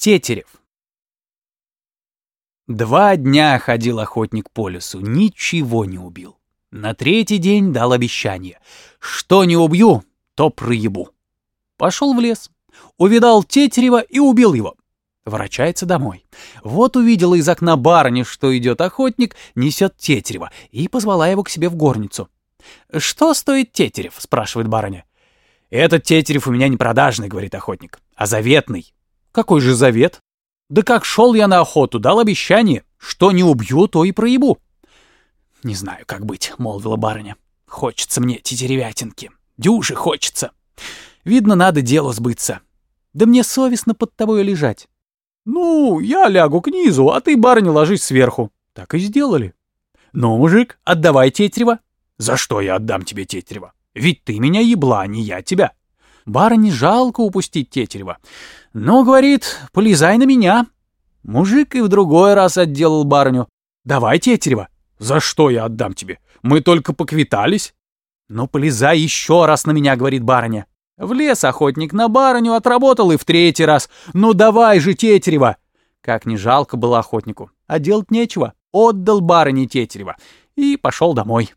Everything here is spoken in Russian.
Тетерев. Два дня ходил охотник по лесу, ничего не убил. На третий день дал обещание. Что не убью, то проебу. Пошел в лес, увидал Тетерева и убил его. Ворочается домой. Вот увидела из окна барыня, что идет охотник, несет Тетерева, и позвала его к себе в горницу. «Что стоит Тетерев?» — спрашивает барыня. «Этот Тетерев у меня не продажный», — говорит охотник, — «а заветный». «Какой же завет?» «Да как шел я на охоту, дал обещание, что не убью, то и проебу». «Не знаю, как быть», — молвила барыня. «Хочется мне тетеревятинки. Дюжи хочется. Видно, надо делу сбыться. Да мне совестно под тобой лежать». «Ну, я лягу к низу, а ты, барыня, ложись сверху». Так и сделали. «Ну, мужик, отдавай Тетерева». «За что я отдам тебе Тетерева? Ведь ты меня ебла, а не я тебя». Барыне жалко упустить Тетерева. «Ну, — говорит, — полезай на меня». Мужик и в другой раз отделал барыню. «Давай Тетерева». «За что я отдам тебе? Мы только поквитались». «Ну, полезай еще раз на меня», — говорит барыня. В лес охотник на барыню отработал и в третий раз. «Ну давай же, Тетерева!» Как не жалко было охотнику. А делать нечего. Отдал барыне Тетерева и пошел домой.